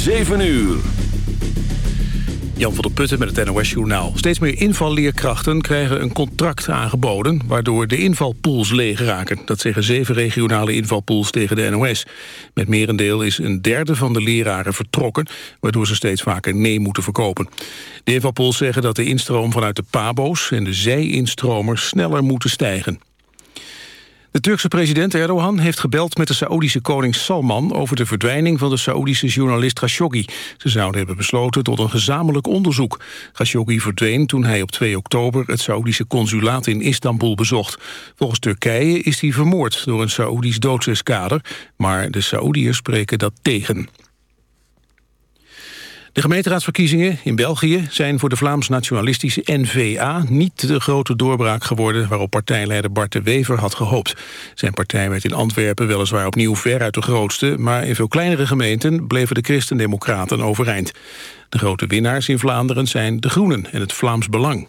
7 uur. Jan van der Putten met het NOS-journaal. Steeds meer invalleerkrachten krijgen een contract aangeboden... waardoor de invalpools leeg raken. Dat zeggen zeven regionale invalpools tegen de NOS. Met merendeel is een derde van de leraren vertrokken... waardoor ze steeds vaker nee moeten verkopen. De invalpools zeggen dat de instroom vanuit de pabo's... en de zij-instromers sneller moeten stijgen. De Turkse president Erdogan heeft gebeld met de Saoedische koning Salman... over de verdwijning van de Saoedische journalist Khashoggi. Ze zouden hebben besloten tot een gezamenlijk onderzoek. Khashoggi verdween toen hij op 2 oktober... het Saoedische consulaat in Istanbul bezocht. Volgens Turkije is hij vermoord door een Saoedisch doodseskader... maar de Saoediërs spreken dat tegen. De gemeenteraadsverkiezingen in België zijn voor de Vlaams-nationalistische N-VA niet de grote doorbraak geworden waarop partijleider Bart de Wever had gehoopt. Zijn partij werd in Antwerpen weliswaar opnieuw ver uit de grootste, maar in veel kleinere gemeenten bleven de christendemocraten overeind. De grote winnaars in Vlaanderen zijn de Groenen en het Vlaams Belang.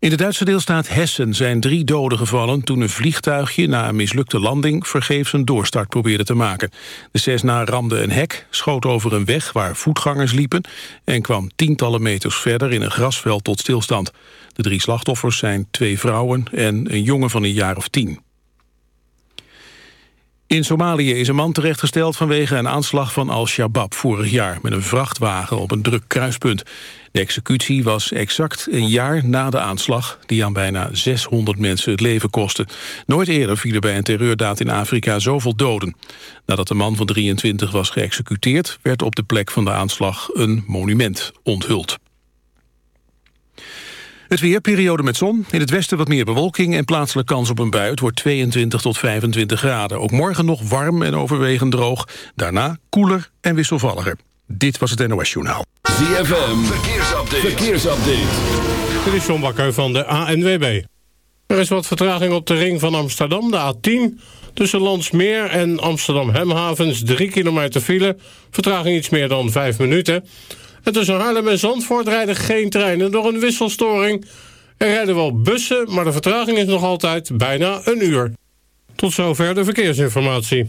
In de Duitse deelstaat Hessen zijn drie doden gevallen... toen een vliegtuigje na een mislukte landing vergeefs een doorstart probeerde te maken. De Cessna ramde een hek, schoot over een weg waar voetgangers liepen... en kwam tientallen meters verder in een grasveld tot stilstand. De drie slachtoffers zijn twee vrouwen en een jongen van een jaar of tien. In Somalië is een man terechtgesteld vanwege een aanslag van Al-Shabaab vorig jaar met een vrachtwagen op een druk kruispunt. De executie was exact een jaar na de aanslag die aan bijna 600 mensen het leven kostte. Nooit eerder vielen bij een terreurdaad in Afrika zoveel doden. Nadat de man van 23 was geëxecuteerd werd op de plek van de aanslag een monument onthuld. Het weer, periode met zon. In het westen wat meer bewolking en plaatselijk kans op een bui. Het wordt 22 tot 25 graden. Ook morgen nog warm en overwegend droog. Daarna koeler en wisselvalliger. Dit was het NOS Journaal. ZFM, verkeersupdate. verkeersupdate. Dit is John Bakker van de ANWB. Er is wat vertraging op de ring van Amsterdam, de A10... Tussen Landsmeer en Amsterdam-Hemhavens 3 kilometer file. Vertraging iets meer dan 5 minuten. En tussen Haarlem en Zandvoort rijden geen treinen door een wisselstoring. Er rijden wel bussen, maar de vertraging is nog altijd bijna een uur. Tot zover de verkeersinformatie.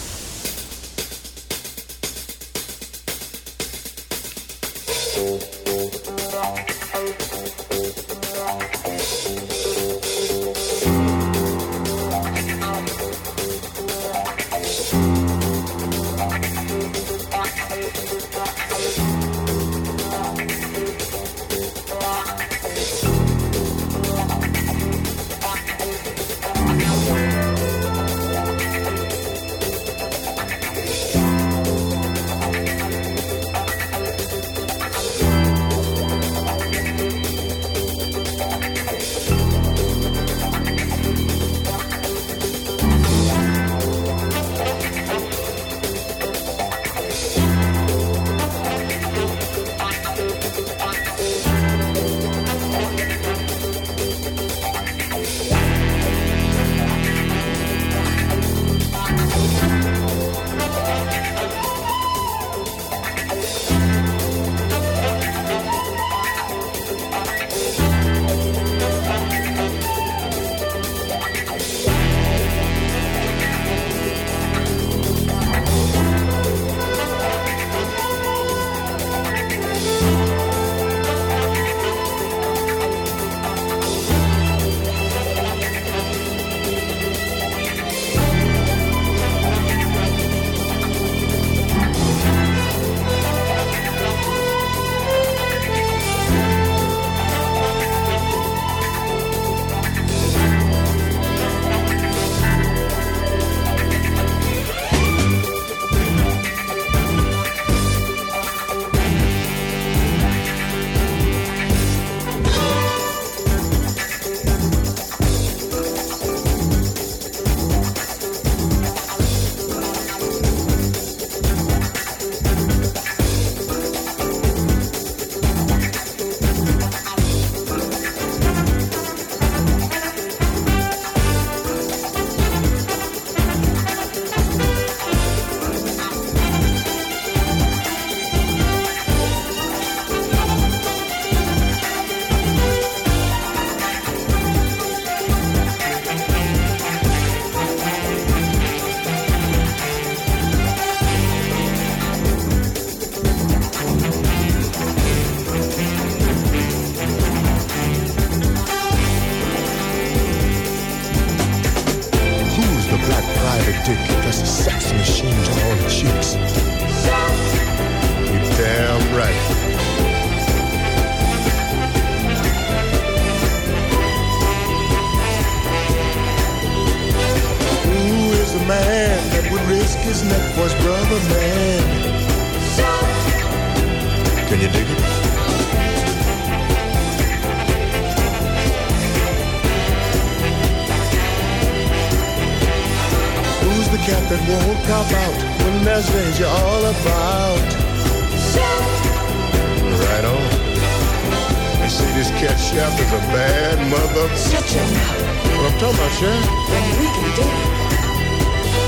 Chef is a bad mother. Shut your mouth. What I'm talking about, chef? Then we can do it.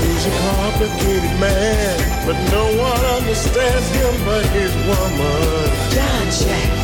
He's a complicated man, but no one understands him but his woman. John Jack.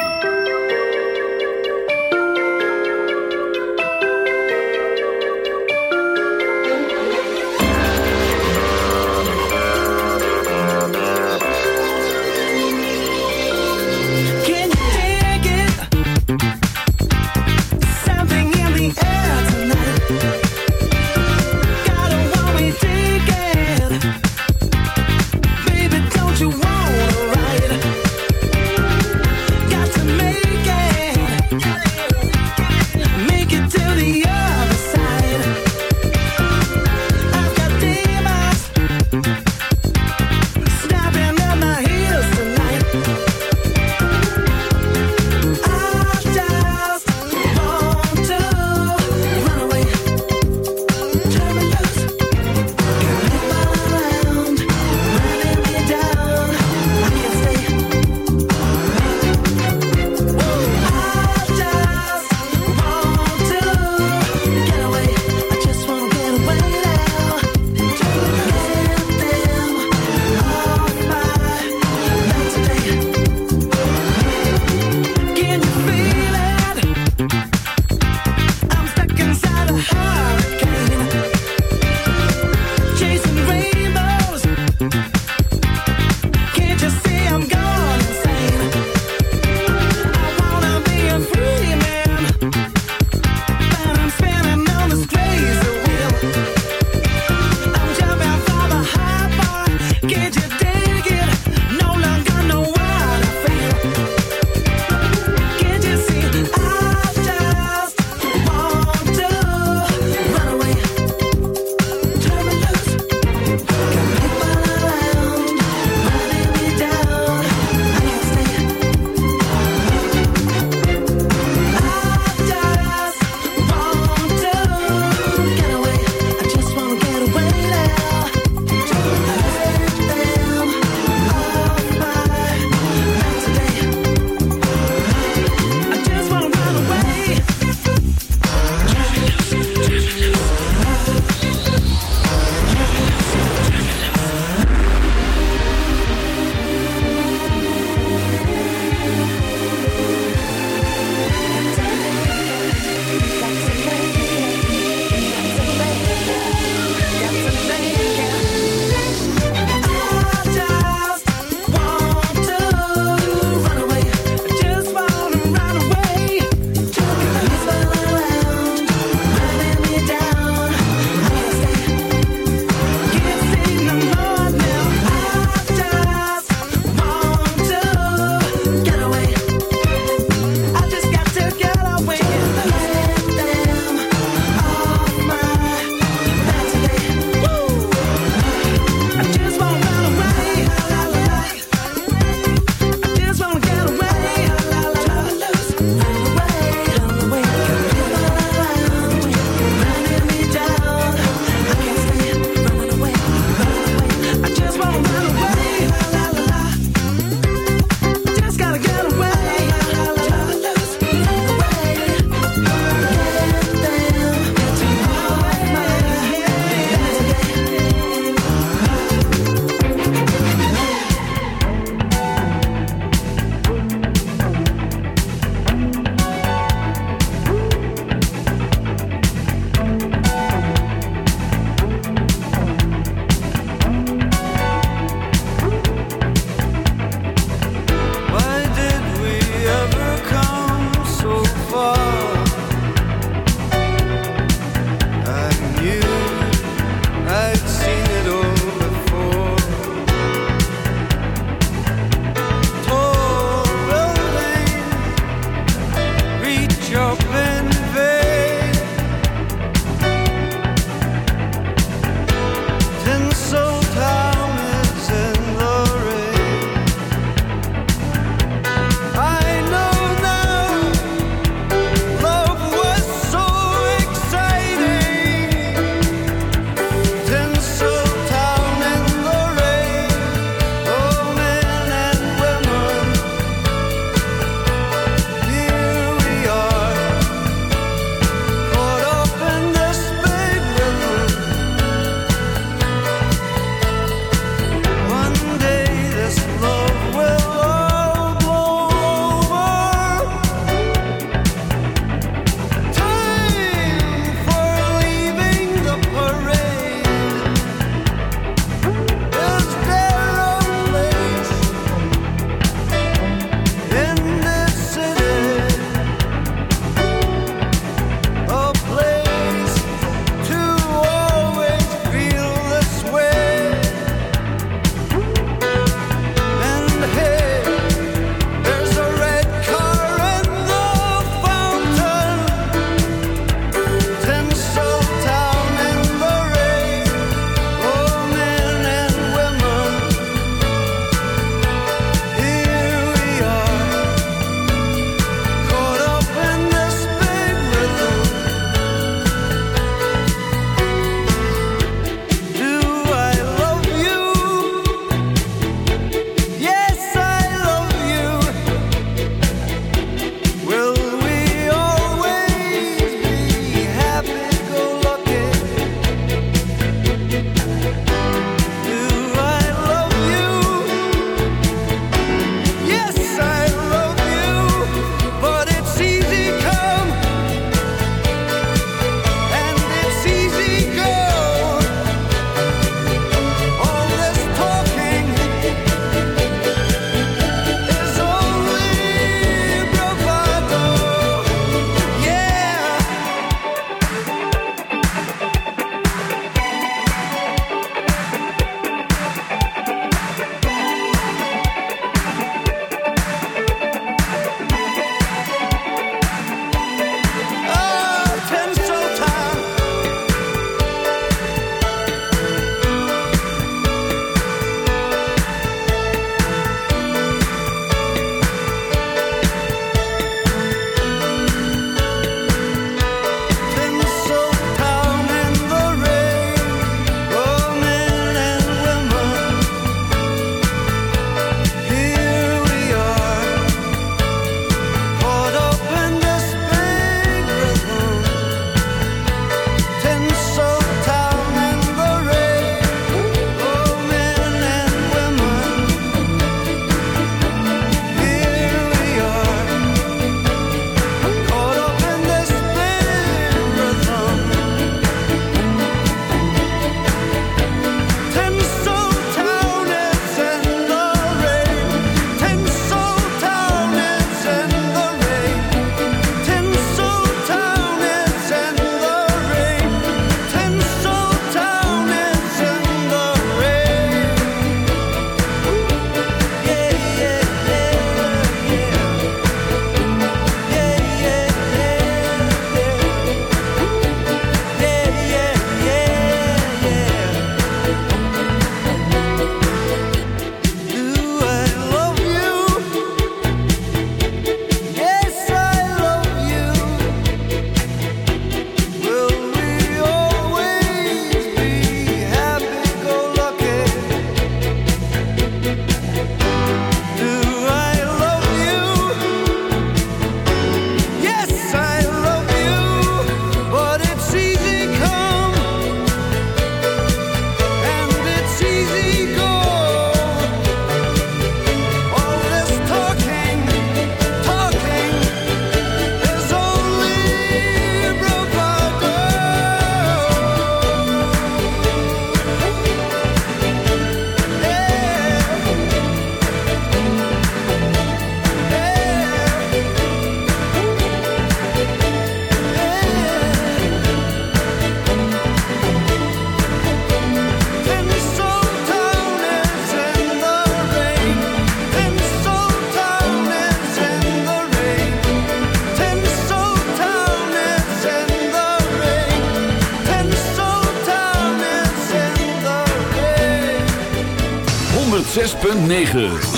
9.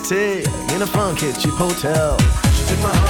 lunatic in a funky cheap hotel. She took my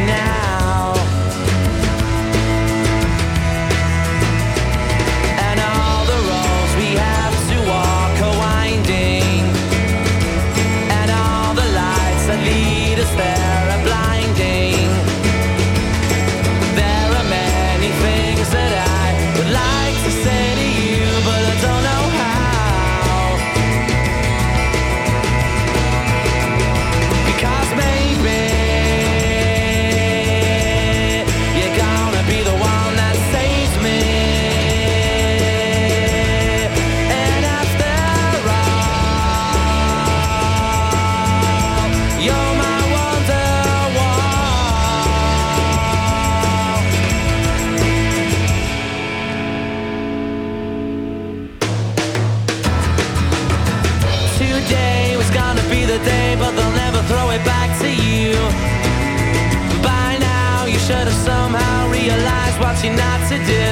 should have somehow realized what you're not to do.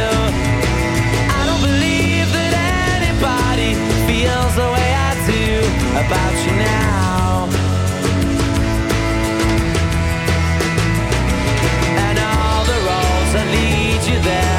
I don't believe that anybody feels the way I do about you now. And all the roads that lead you there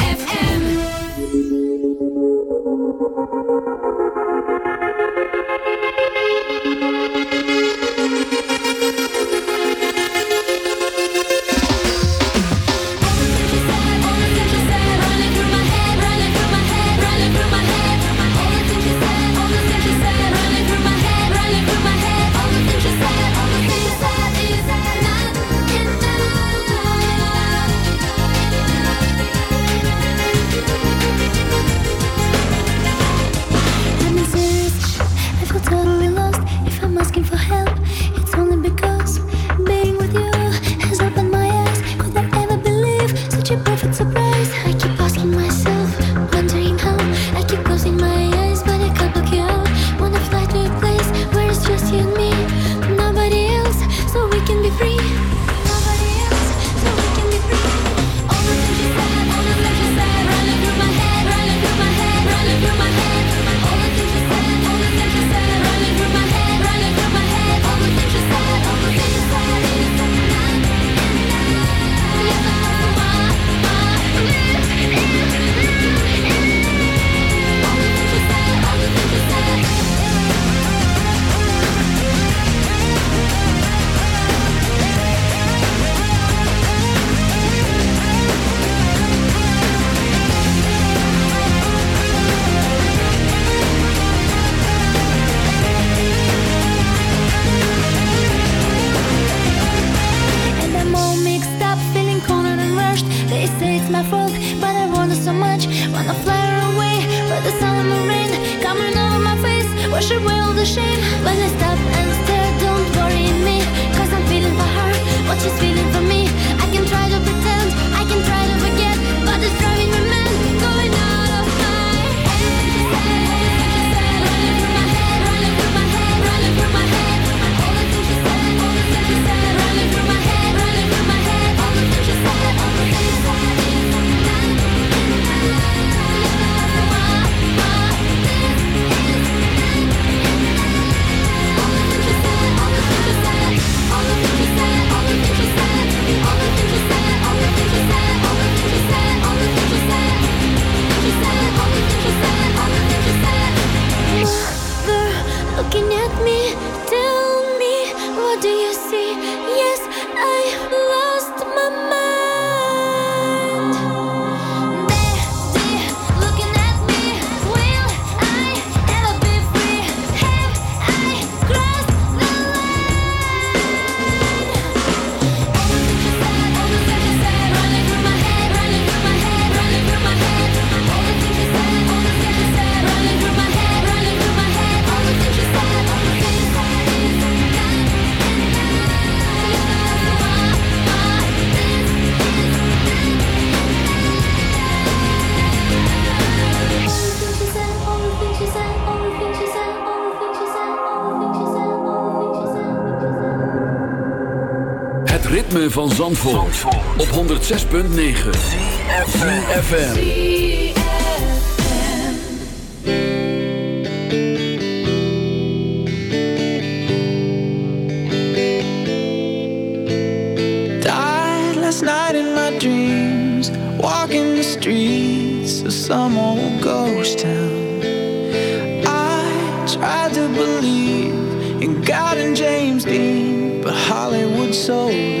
the shame when I stop and stare. Don't worry me, cause I'm feeling for her, what she's feeling ritme van Zandvoort, Zandvoort. op 106.9 FM Died last night in my dreams Walking the streets of some old ghost town I tried to believe in God and James Dean But Hollywood sold